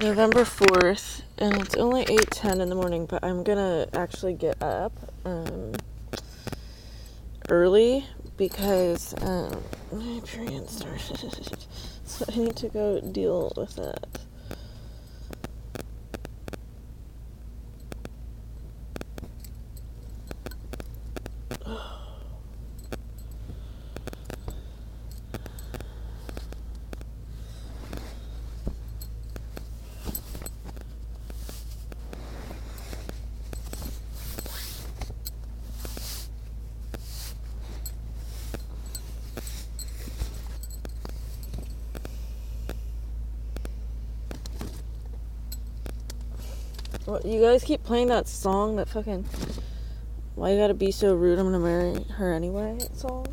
November 4th, and it's only 8:10 in the morning, but I'm going to actually get up um, early because um, my period started. so I need to go deal with that. You guys keep playing that song, that fucking "Why You Gotta Be So Rude? I'm Gonna Marry Her Anyway" song,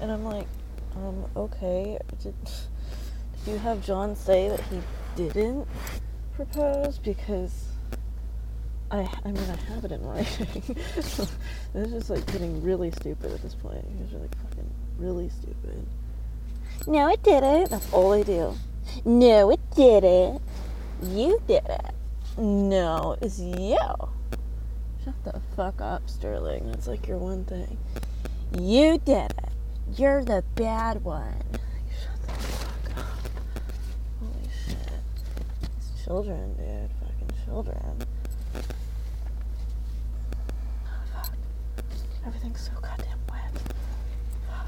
and I'm like, um, okay. Did, did you have John say that he didn't propose? Because I, I mean, I have it in writing. this is just like getting really stupid at this point. You guys are like fucking really stupid. No, it didn't. That's all i do. No, it didn't. You did it. No, it's you. Shut the fuck up, Sterling. That's like your one thing. You did it. You're the bad one. Shut the fuck up. Holy shit. These children, dude. Fucking children. Oh, Fuck. Everything's so goddamn wet. Fuck.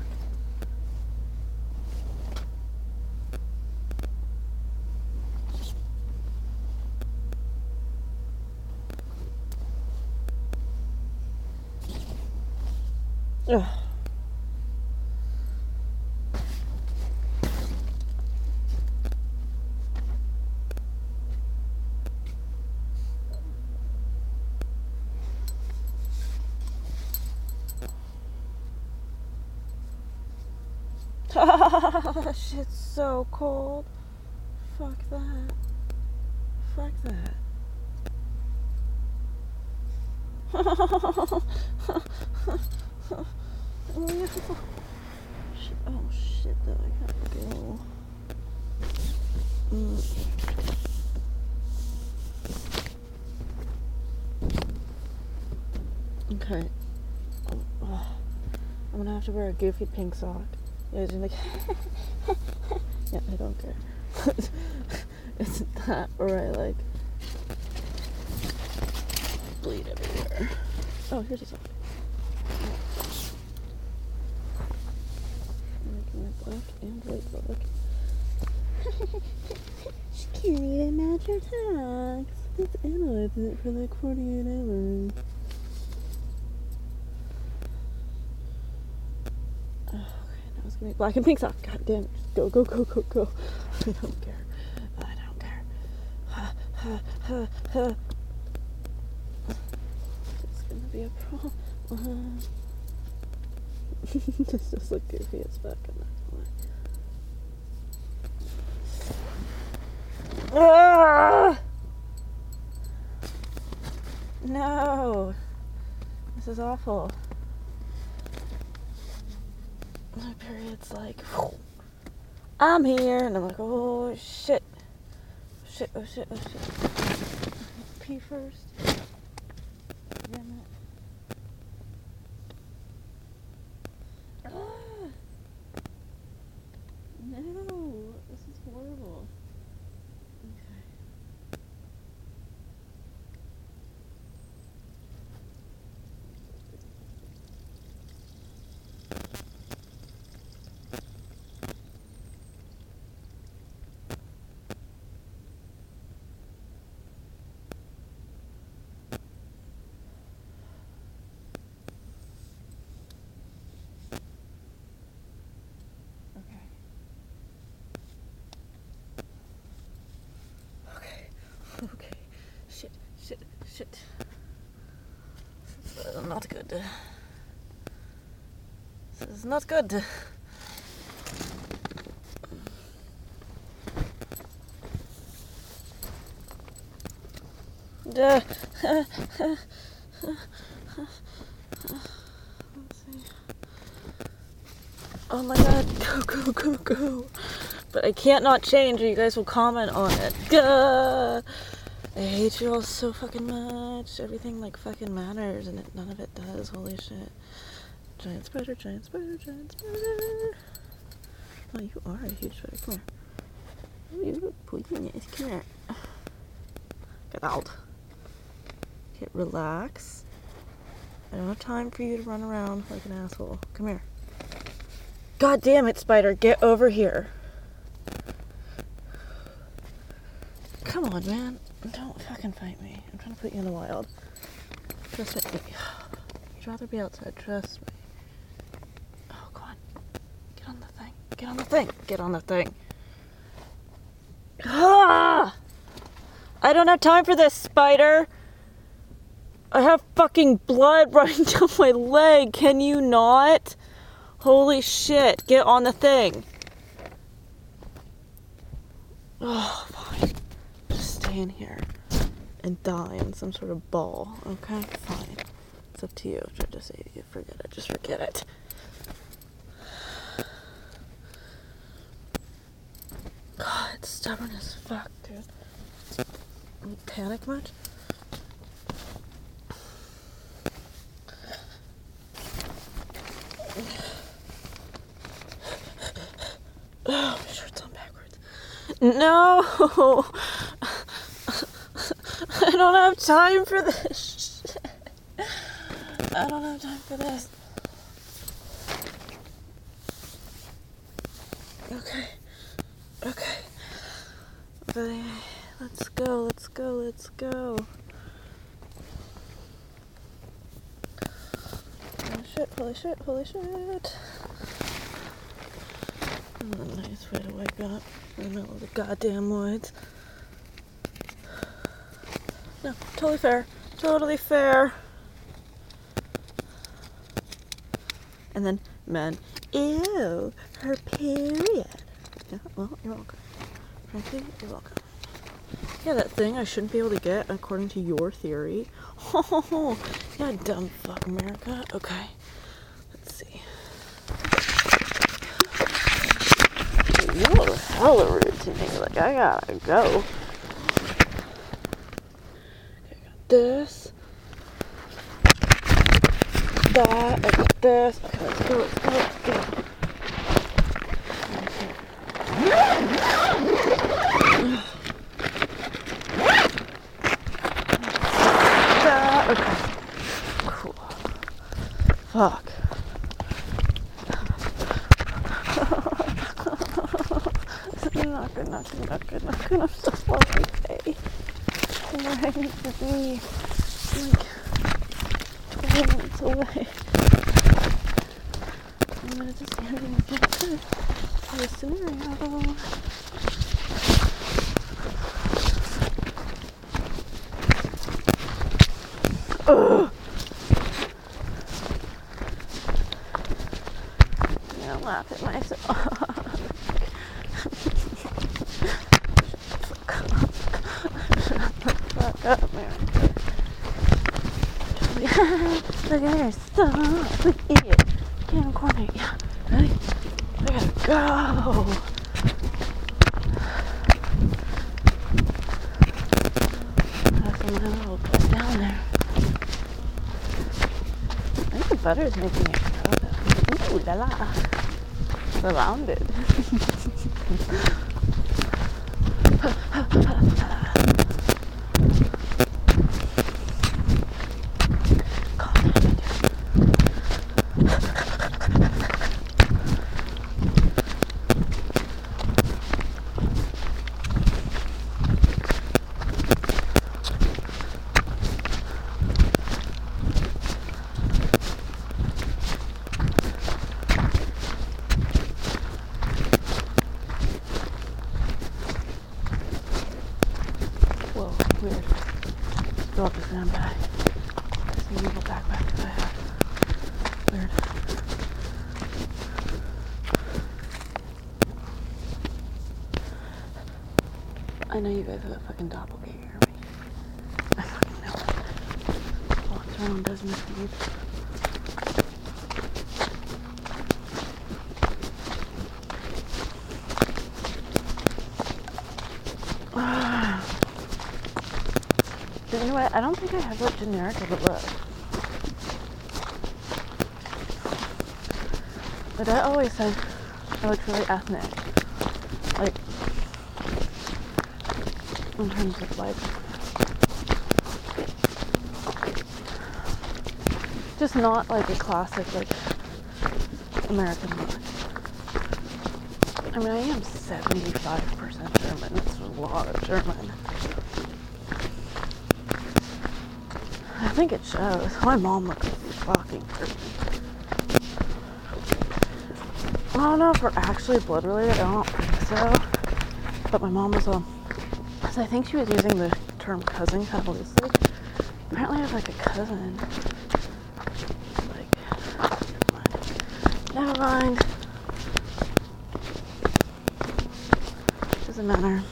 Ugh. Shit's so cold. Fuck that. Fuck that. Shit. Oh shit, though. I gotta go. Mm. Okay. Oh. I'm gonna have to wear a goofy pink sock. Yeah, like, yeah, I don't care. it's that, or I like bleed everywhere. Oh, here's a sock. Making black and white book. she can't even match her tags. Let's analyze it for like 48 hours. Oh, okay, now it's gonna be black and pink sock. God damn it. Go, go, go, go, go. I don't care. I don't care. Ha, ha, ha, ha. It's gonna be a problem. this just look goofy as fuck. I'm not gonna lie. Ah! No. This is awful. My period's like, I'm here, and I'm like, oh shit. Shit, oh shit, oh shit. Pee first. Damn it. Ah! No, this is horrible. Okay. Okay. Okay. Okay. Shit. Shit. This is not good. This is not good. Duh. Oh my god, go, go, go, go. but I can't not change or you guys will comment on it. Gah! I hate you all so fucking much. Everything like fucking matters and it, none of it does. Holy shit. Giant spider, giant spider, giant spider. Oh, you are a huge spider. Come here. Oh, you look poisonous. Come here. Get out. Okay, relax. I don't have time for you to run around like an asshole. Come here. God damn it, spider. Get over here. Come on, man. Don't fucking fight me. I'm trying to put you in the wild. Trust me. You'd rather be outside. Trust me. Oh, come on. Get on the thing. Get on the thing. Get on the thing. Ah! I don't have time for this, spider. I have fucking blood running down my leg. Can you not? Holy shit. Get on the thing. Oh, in here and die in some sort of ball. Okay? Fine. It's up to you. Try to say you forget it. Just forget it. God, it's stubborn as fuck, dude. You panic much? Oh, my shirt's on backwards. No! I don't have time for this. I don't have time for this. Okay. Okay. Buddy, let's go, let's go, let's go. Holy shit, holy shit, holy shit. Nice way to wake up in the middle of the goddamn woods. No, totally fair. Totally fair. And then men, ew, her period. Yeah, well, you're welcome. Frankly, you're welcome. Yeah, that thing I shouldn't be able to get according to your theory. Oh, yeah, dumb fuck America. Okay, let's see. You were hella rude to me. Like, I gotta go. Okay, I got this. That, I got this. Okay, let's go, let's go, let's go. That, okay. Cool. Fuck. not good, not good, not good, not good. I'm so. Where I need to be. Like 20 minutes away. I'm gonna just hand in the scenario. Ugh. I'm gonna laugh at myself. Fuck up, man. Look at her, stop, idiot. Get in the corner, yeah. Ready? I gotta go. That's little bit down there. I think the butter is making it. Ooh la la. Surrounded. you know what? I don't think I have what generic of it looks. But I always said it looks really ethnic. Like, in terms of like just not like a classic like American look. I mean, I am 75% German. That's a lot of German. I think it shows. My mom looks fucking German. I don't know if we're actually blood related. I don't think so. But my mom was um, so I think she was using the term cousin kind of loosely. Apparently, I have like a cousin. Like, never mind. Doesn't matter.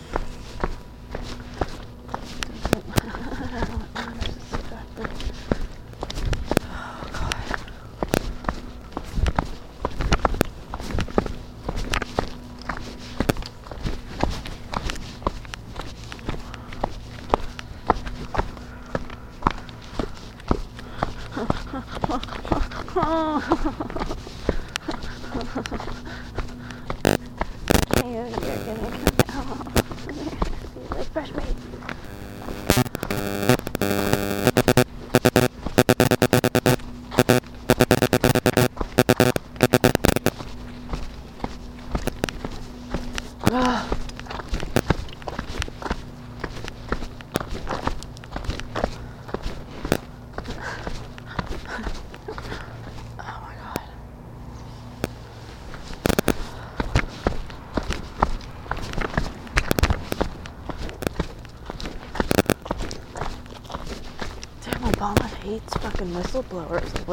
Oh, God. You're gonna come out. Like fresh meat. Ah. Oh my god. Damn, Obama hates fucking whistleblowers.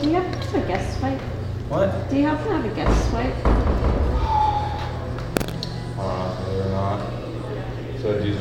Do you happen to have a guest swipe? What? Do you happen to have a guest swipe? Uh, or not. So these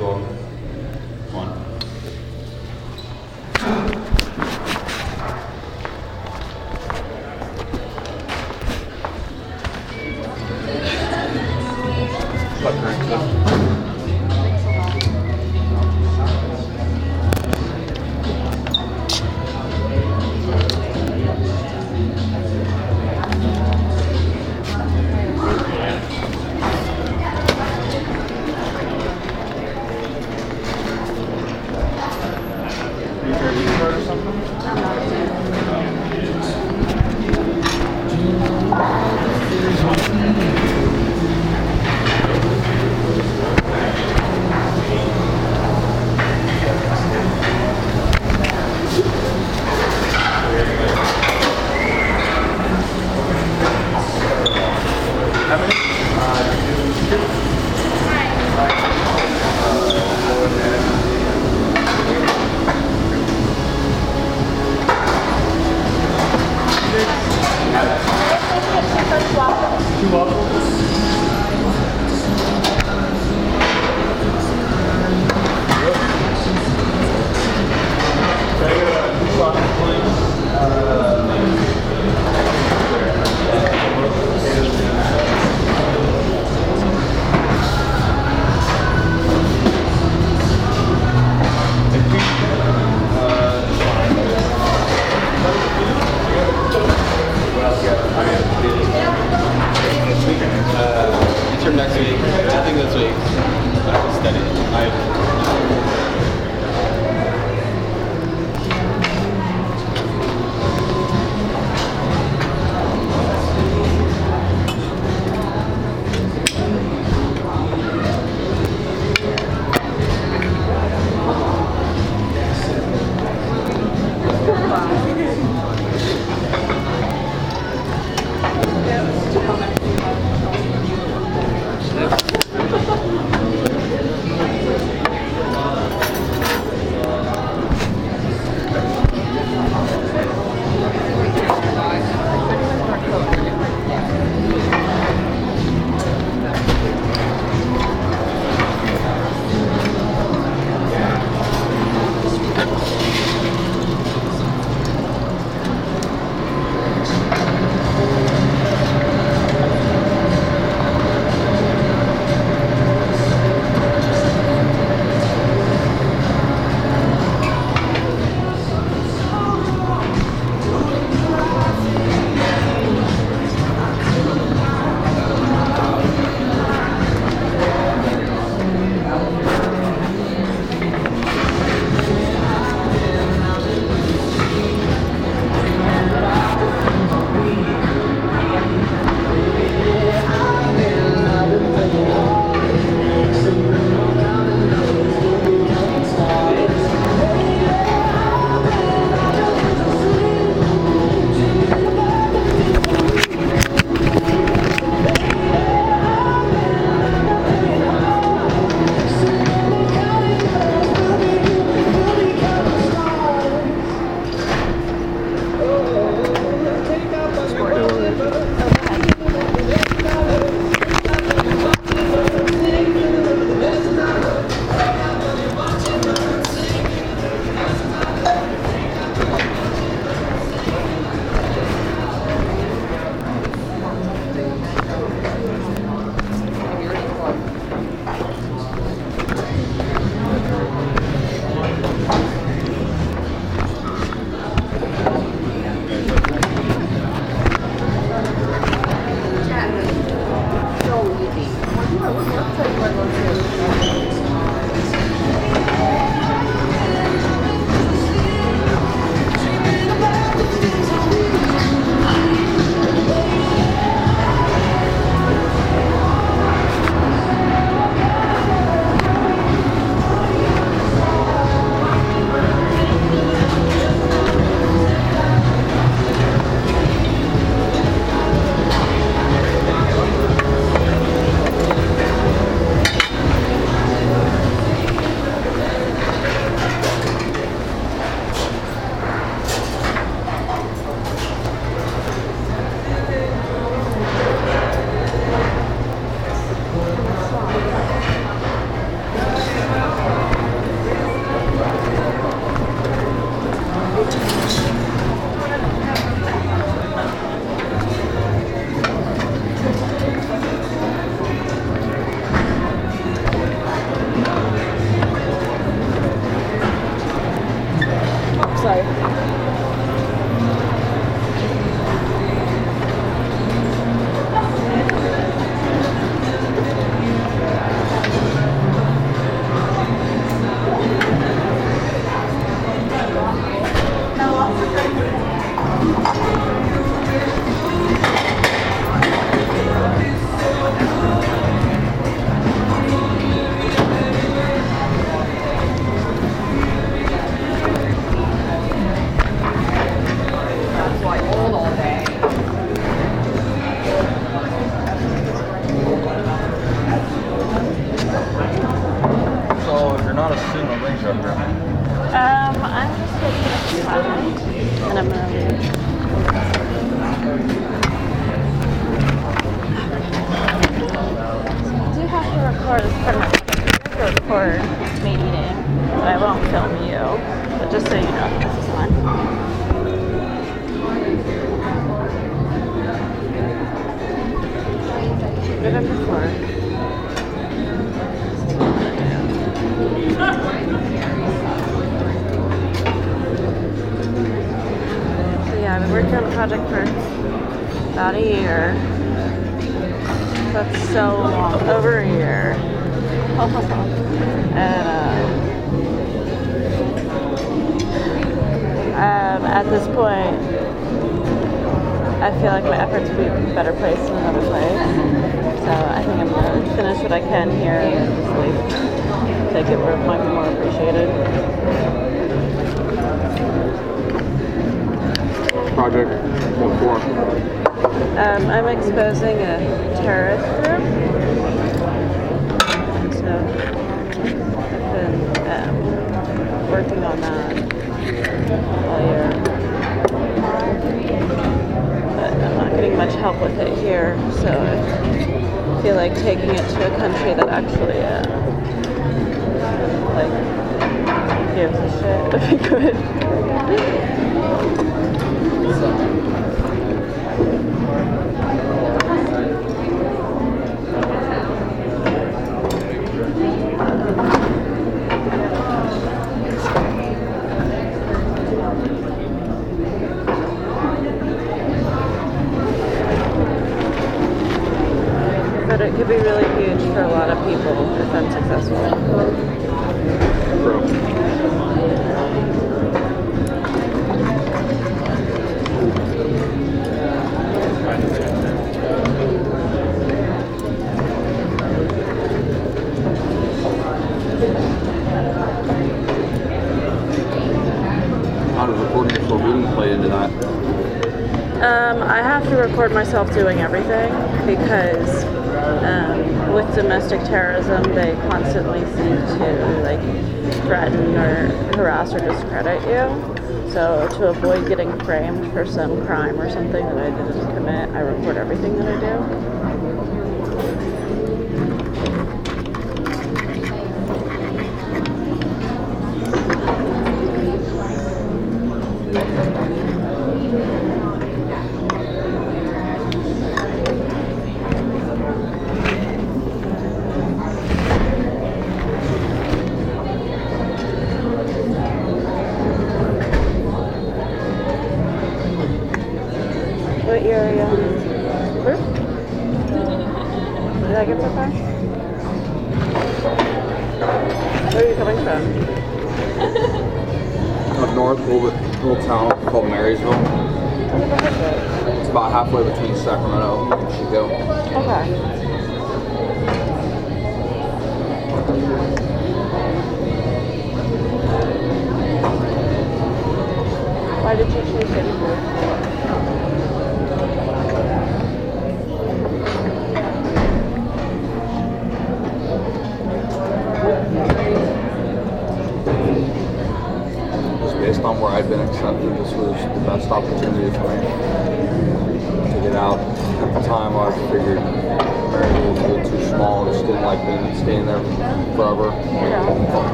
to avoid getting framed for some crime or something that I didn't commit, I record everything that I do.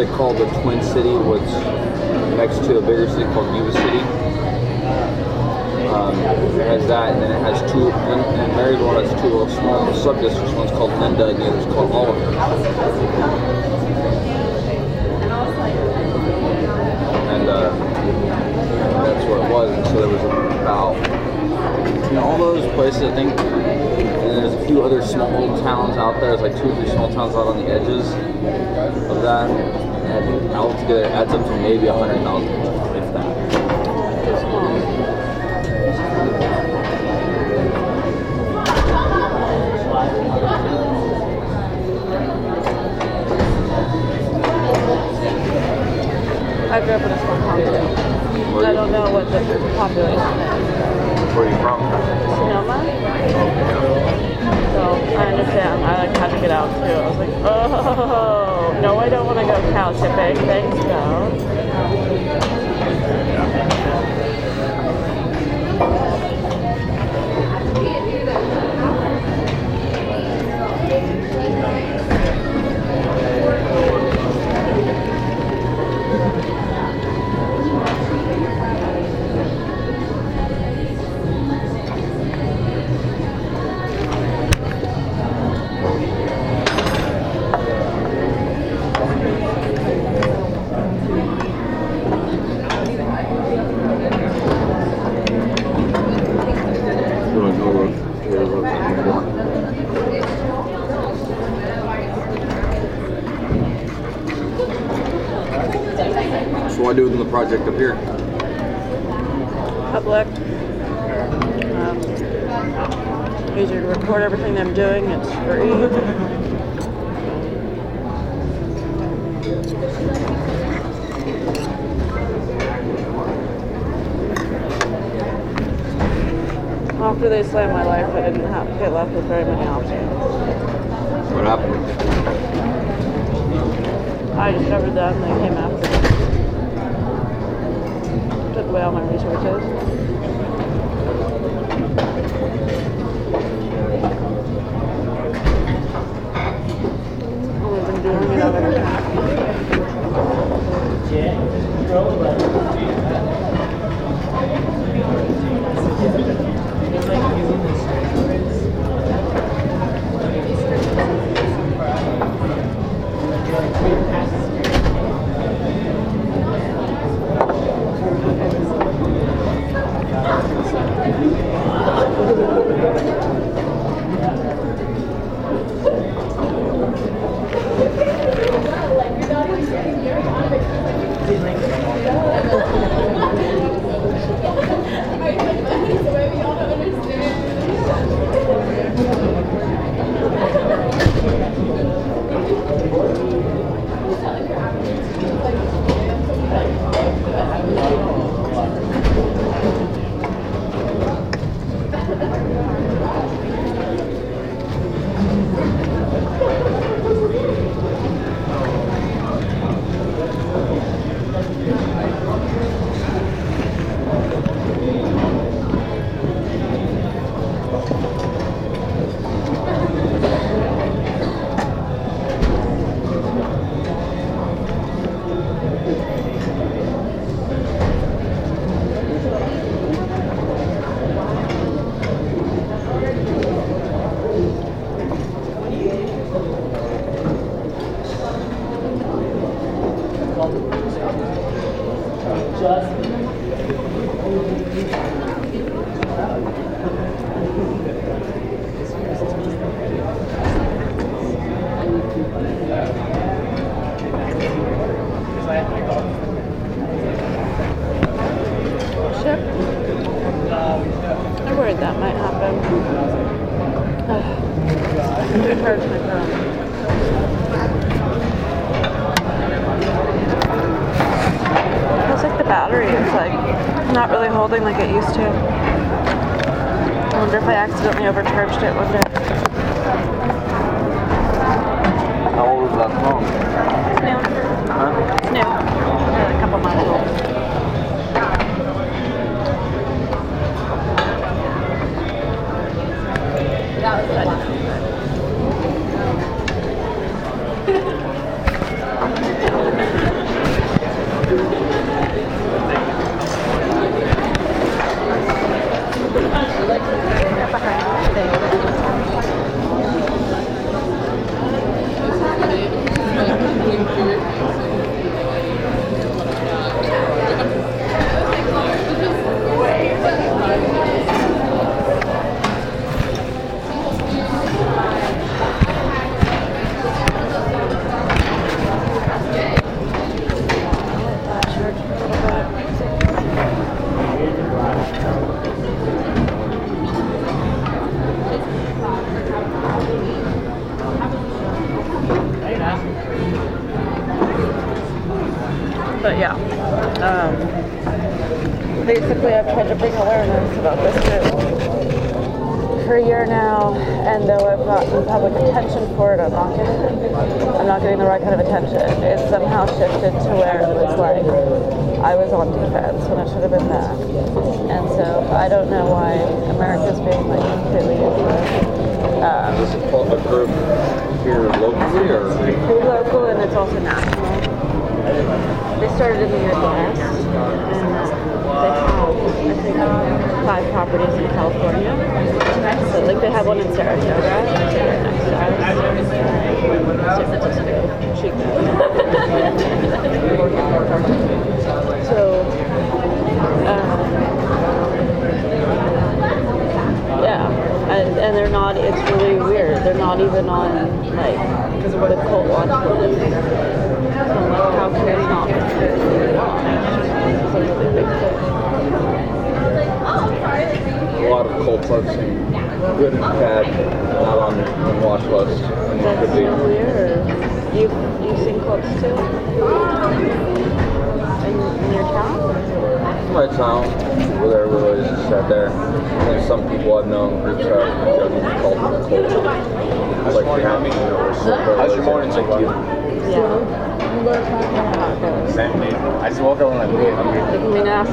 they call the Twin City, what's next to a bigger city called Yuba City. Um, it has that, and then it has two, and, and has two small sub-districts. One's called Linda, and the other's called Oliver. And uh, that's what it was. And so there was about, in all those places, I think, and there's a few other small towns out there. There's like two or three small towns out on the edges of that. And I think altogether it adds up to maybe 100,000, if that. I grew up in a small town. I don't know what the population is. Where are you from? Sonoma. So I understand. I like had to get out too. I was like, oh no, I don't want to go cow shipping. Thanks, though. Record everything I'm doing. It's free. After they slammed my life, I didn't have get left with very many options. What happened? I discovered them. They came after me. Took away all my resources. Like it used to. I wonder if I accidentally overcharged it one day.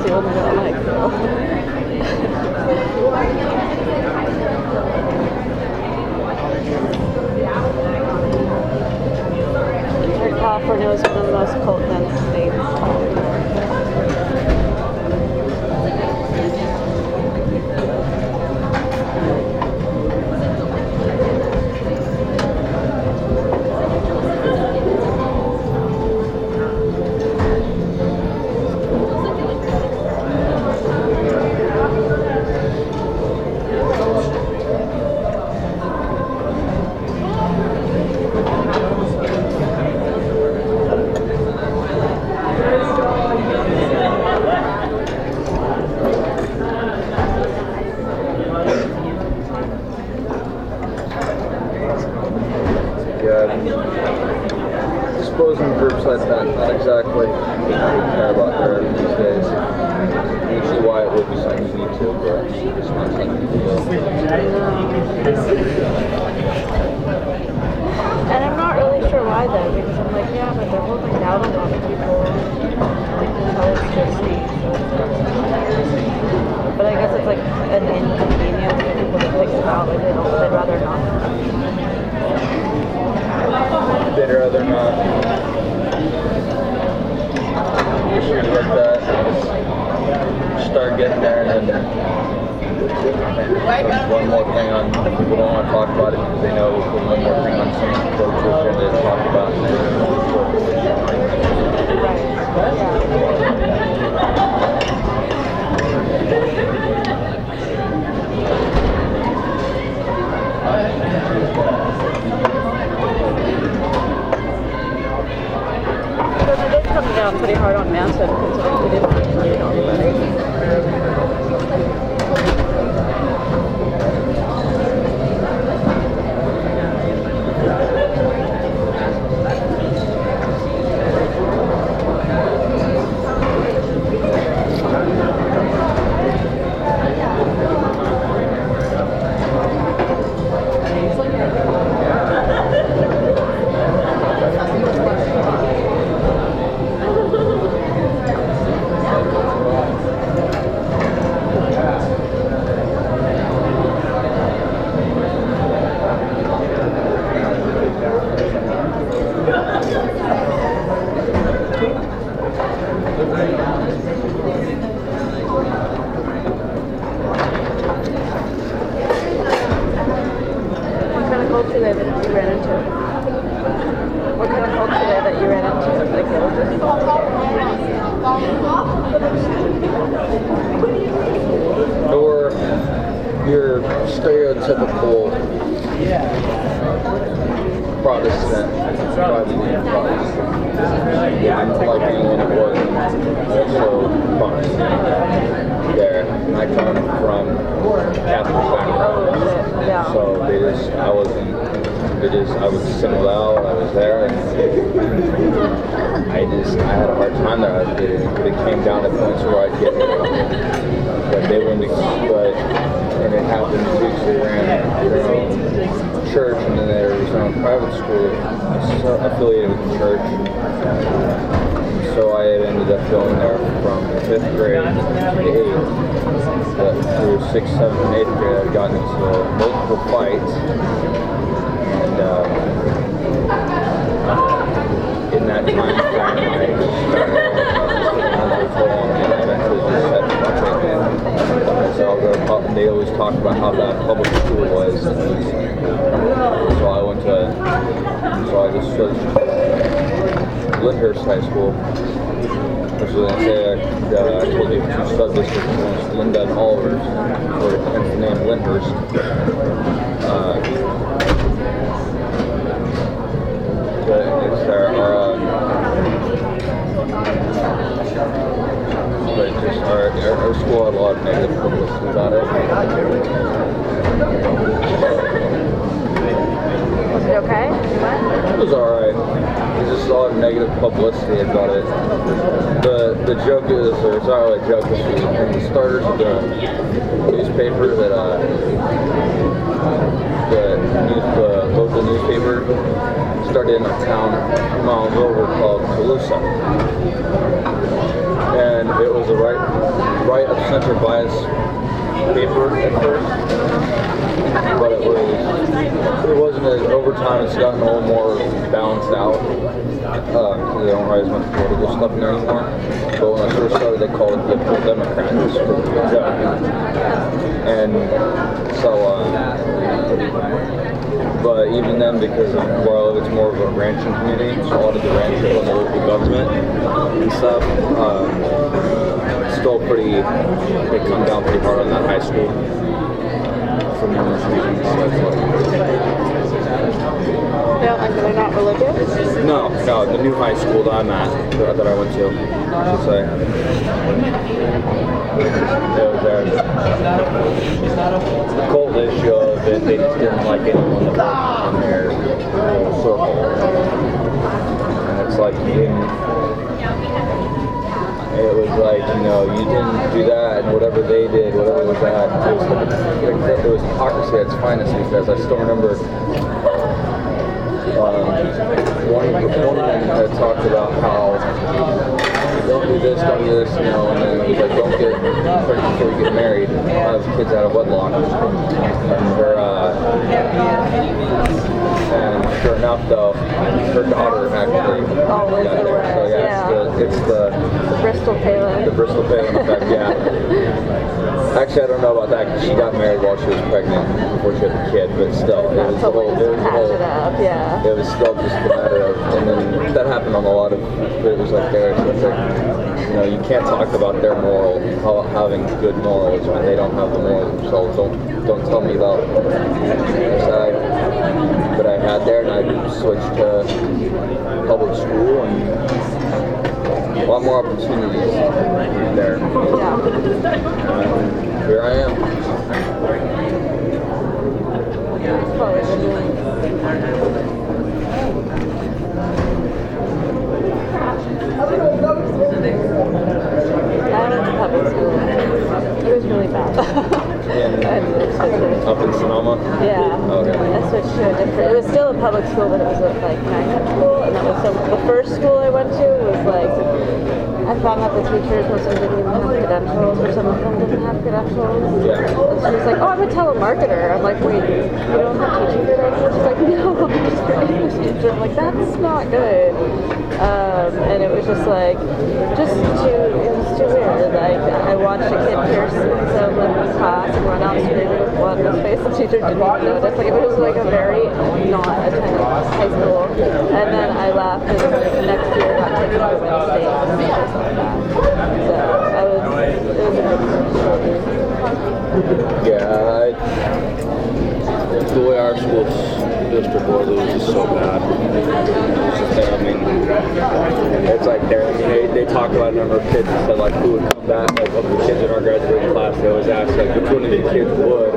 Can be just I had a hard time there. I- It, it came down to points where I'd get, but they wouldn't, but, and it happened too, they ran their own church, and then there was their own private school affiliated with the church. So I had ended up going there from fifth grade to eighth. But through sixth, seventh, and eighth grade, I'd gotten into multiple fights. And uh, in that time frame, I just started another full on and I eventually just said, fuck it, man. Pub- they always talk about how bad public school was. So I went to, so I just switched Lindhurst High School, which going to say, uh, I told you two sub-districts, Linda and Olivehurst, or hence the name Lindhurst. Uh, but it's there, or, uh, but just our, our, our lot of negative publicity about it. Was it okay? What? It was alright. There's just a lot of negative publicity about it. The the joke is, or it's not really a joke, it's the, starters of the newspaper that uh, the news, the local newspaper started in a town miles over called Toulouse. It was a right right of center bias paper at first. But it was it wasn't as over time it's gotten a little more balanced out. Uh, they don't write as much political stuff in there anymore. But when I first started they called it liberal Democrats. And so uh, but even then, because of live, it's more of a ranching community, so a lot of the ranchers on the local government and stuff, um, still pretty, they come down pretty hard on that high school for numerous reasons. So it's like, They don't like they're not religious? no, no, the new high school that I'm at, that that I went to, I should say. There. The cult issue of it, they just didn't like anyone that was in their circle. And it's like you it was like, you know, you didn't do that, and whatever they did, whatever was that, it was, like, it was hypocrisy at its finest because I still remember um, one, of them had talked about how don't do this, don't do this, you know, and then he's like, don't get pregnant before you get married, have kids out of wedlock. And uh, and sure enough, though, her daughter actually oh, got was there. aware, So yeah, yeah. it's the, it's the The Bristol the Palin. Bristol Palin effect, yeah. Actually, I don't know about that because she got married while she was pregnant before she had the kid, but still, it was the Totally whole, it was the patch it whole, up, yeah. it was still just a matter of, and then that happened on a lot of, it was like there, so it's like, you know, you can't talk about their moral, how, having good morals when they don't have the morals themselves. Don't, don't tell me about the side that I had there, I switched to public school and a lot more opportunities there. And here I am. I went to public school. It was really bad. In, up in Sonoma. Yeah. Okay. I switched to a different. It was still a public school, but it was a, like magnet school, and that was so. The first school I went to was like. I found out the teachers most of them didn't even have credentials, or some of them didn't have credentials. Yeah. And she was like, "Oh, I'm a telemarketer." I'm like, "Wait, you don't have teaching credentials?" She's like, "No, I'm just an English teacher." I'm like, "That's not good." Um, and it was just like, just too. It was too weird. Like I watched a kid pierce some like class and run out with blood in his face. The teacher didn't even notice. Like it was like a very not attended high school. And then I left, and the next year got taken to Wayne State like. So I was. It was a good. Yeah, I, the way our school district was, it was just so bad. Just, I mean, it's like there, I mean, they, they talk about a number of kids that said like who would come back, like of the kids in our graduating class, they always ask like which one of the kids would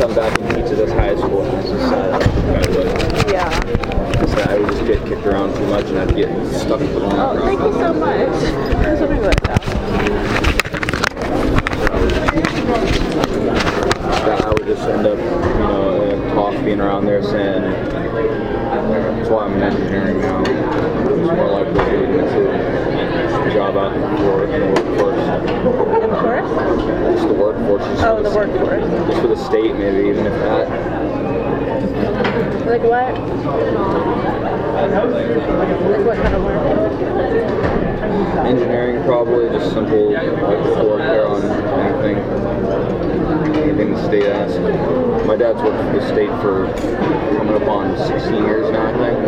come back and teach at this high school. And it's just sad. Would. Yeah. That I would just get kicked around too much and I'd get stuck with one. Oh, thank you so much. Here's what we worked out. that I would just end up, you know, in a talk being around there saying, that's why I'm in engineering now. It's more likely to get into a job out in the work- in the workforce. Of course. Just the workforce. Oh, for the workforce. Just for the state, maybe, even if that. Like what? Like what kind of work? Engineering, probably, just simple like work there on anything. Anything the state asks. My dad's worked for the state for coming up on 16 years now, I think.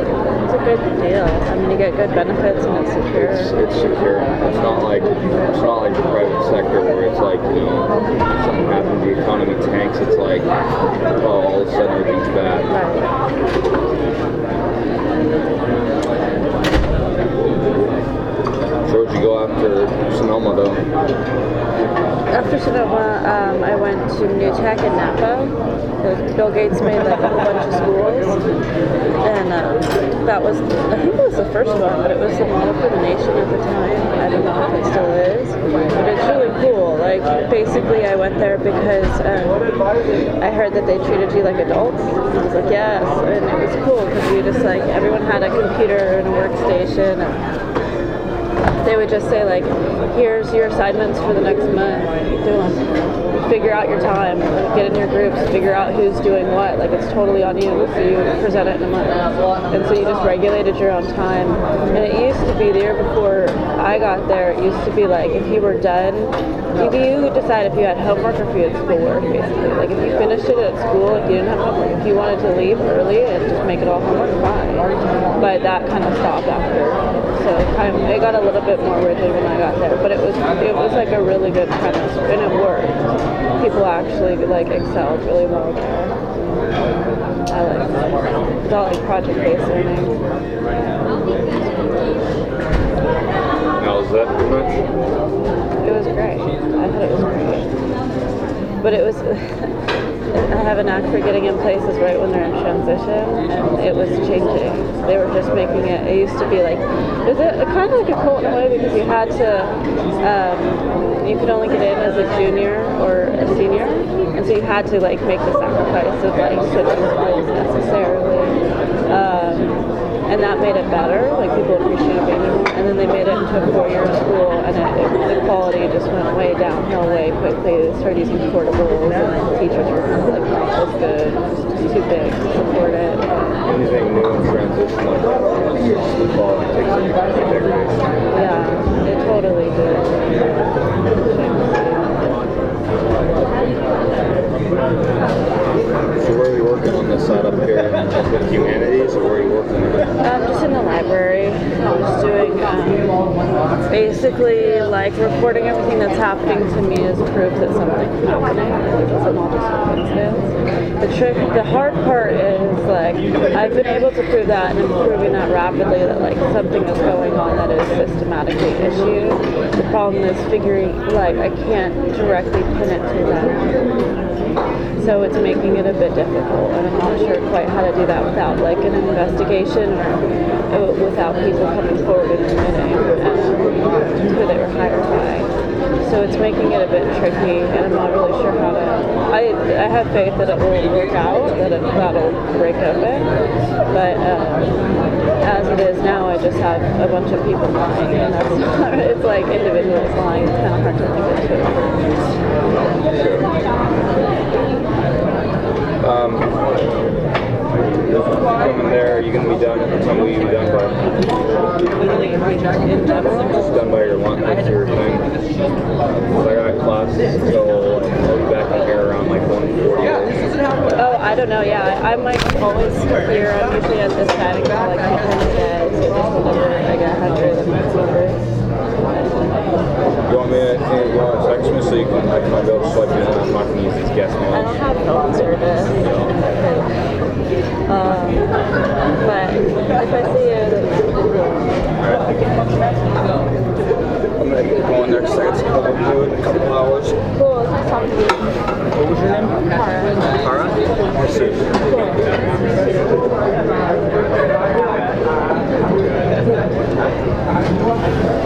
It's a good deal. I mean, you get good benefits and it's secure. It's, it's secure. It's not like it's not like the private sector where it's like you know if something happens, the economy tanks. It's like oh, all of a sudden everything's bad. Right. So where'd go after Sonoma though? After Sonoma, um, I went to New Tech in Napa. Bill Gates made like a whole bunch of schools, and uh, that was I think it was the first one, but it was the model for the nation at the time. I don't know if it still is, but it's really cool. Like basically, I went there because um, I heard that they treated you like adults. I was like, yes, and it was cool because we just like everyone had a computer and a workstation. And, they would just say like, here's your assignments for the next month. Do them. Figure out your time. Get in your groups. Figure out who's doing what. Like it's totally on you. So you present it in a month. And so you just regulated your own time. And it used to be the year before I got there. It used to be like if you were done, you, you decide if you had homework or if you had schoolwork. Basically, like if you finished it at school, if you didn't have homework, if you wanted to leave early and just make it all homework, fine. But that kind of stopped after. So it kind of, it got a little bit more rigid when I got there, but it was it was like a really good premise and it worked. People actually like excelled really well there. I like it. It's all like project based learning. Now is that pretty much? It was great. I thought it was great. But it was I have a knack for getting in places right when they're in transition, and it was changing. They were just making it. It used to be like it was a, kind of like a cult in a way because you had to. Um, you could only get in as a junior or a senior, and so you had to like make the sacrifice of like switching schools necessarily. Um, and that made it better. Like people appreciated being there. And then they made it into a four-year school, and it, it, the quality just went way downhill way quickly. They started using portables, and teachers were kind of like not as good, just too big to support it. Anything new in transition like that? The quality takes a degradation. Yeah, it totally did. So where are you working on this side up here? With humanities, or where are you working? Um, just in the library. I was doing um, basically like reporting everything that's happening to me as proof that something's happening. The trick, the hard part is like I've been able to prove that and I'm proving that rapidly that like something is going on that is systematically issued. The problem is figuring like I can't directly pin it to that. So it's making it a bit difficult, and I'm not sure quite how to do that without like an investigation or uh, without people coming forward and admitting um, who they were hired by. So it's making it a bit tricky, and I'm not really sure how to. I I have faith that it will work out, that it, that'll break open, but um, as it is now, I just have a bunch of people lying, and that's not, it's like individuals lying. It's kind of hard to link it to. Um, coming there, are you going to be done? What time will you be done by? In general. Just done by your lunch, what's your thing? 'Cause I got classes until like, I'll be back in here around like 1:40. Oh, I don't know. Yeah, I, I'm like always here. I'm usually at this side until like two times a day. So just whenever I get hungry, then it's over. You want me to, hey, you want text me so you can, like, my swipe in I'm not going to use these guest. I don't have phone service. Um, but if I see you, then I'm going to get going next second, I'll in a couple hours. Cool, it's nice talking to you. What was your name? Kara. Tara? Marcy. Cool.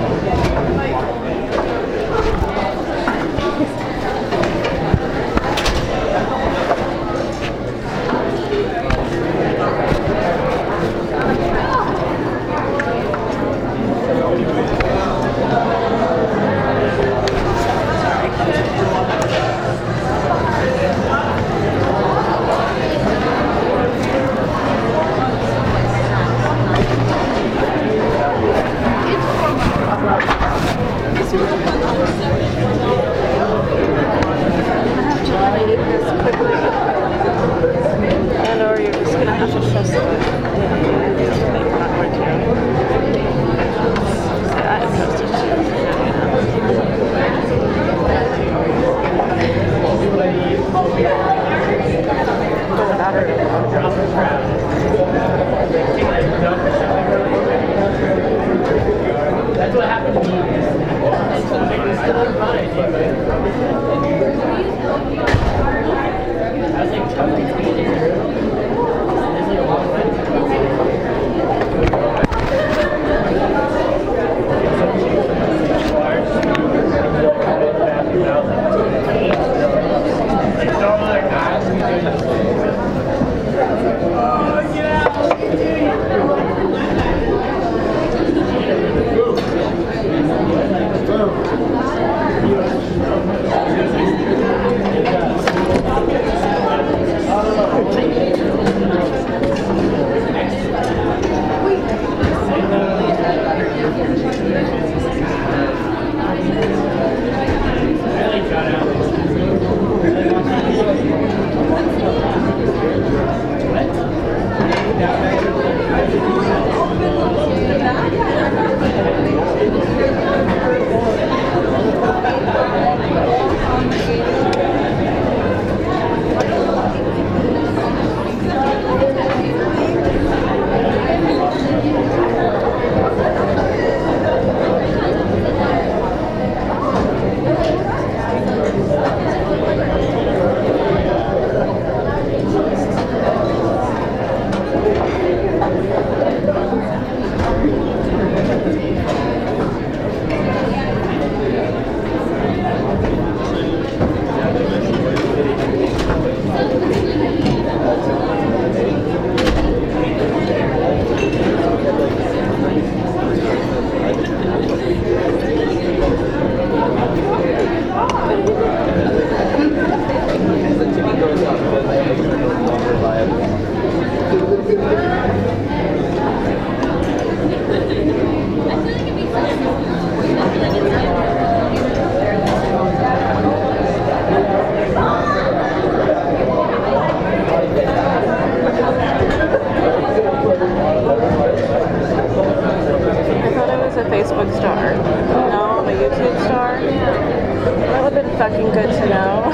Know.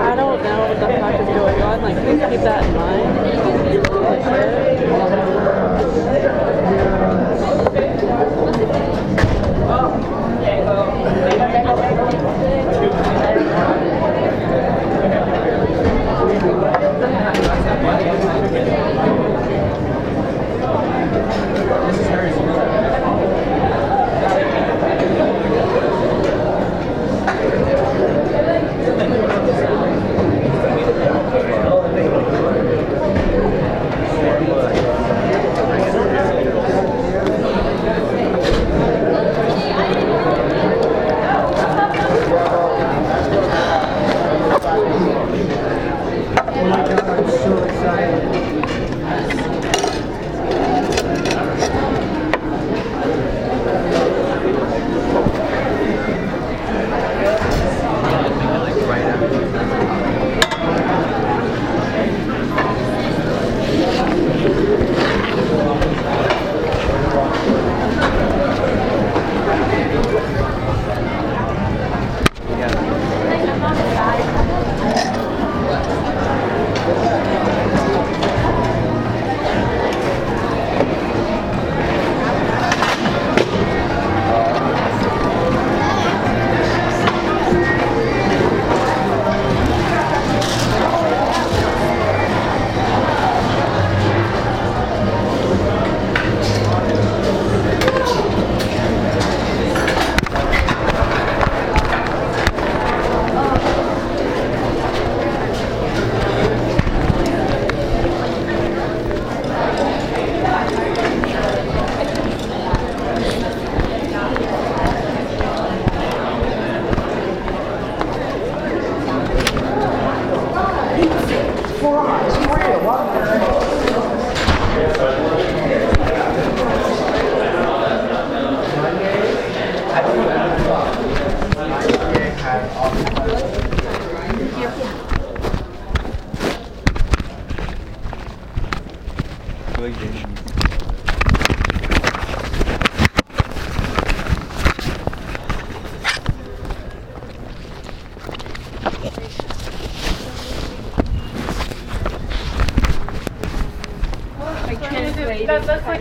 I don't know what the fuck is going on. Like, please keep that in mind. That, that's like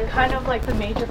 kind of like the major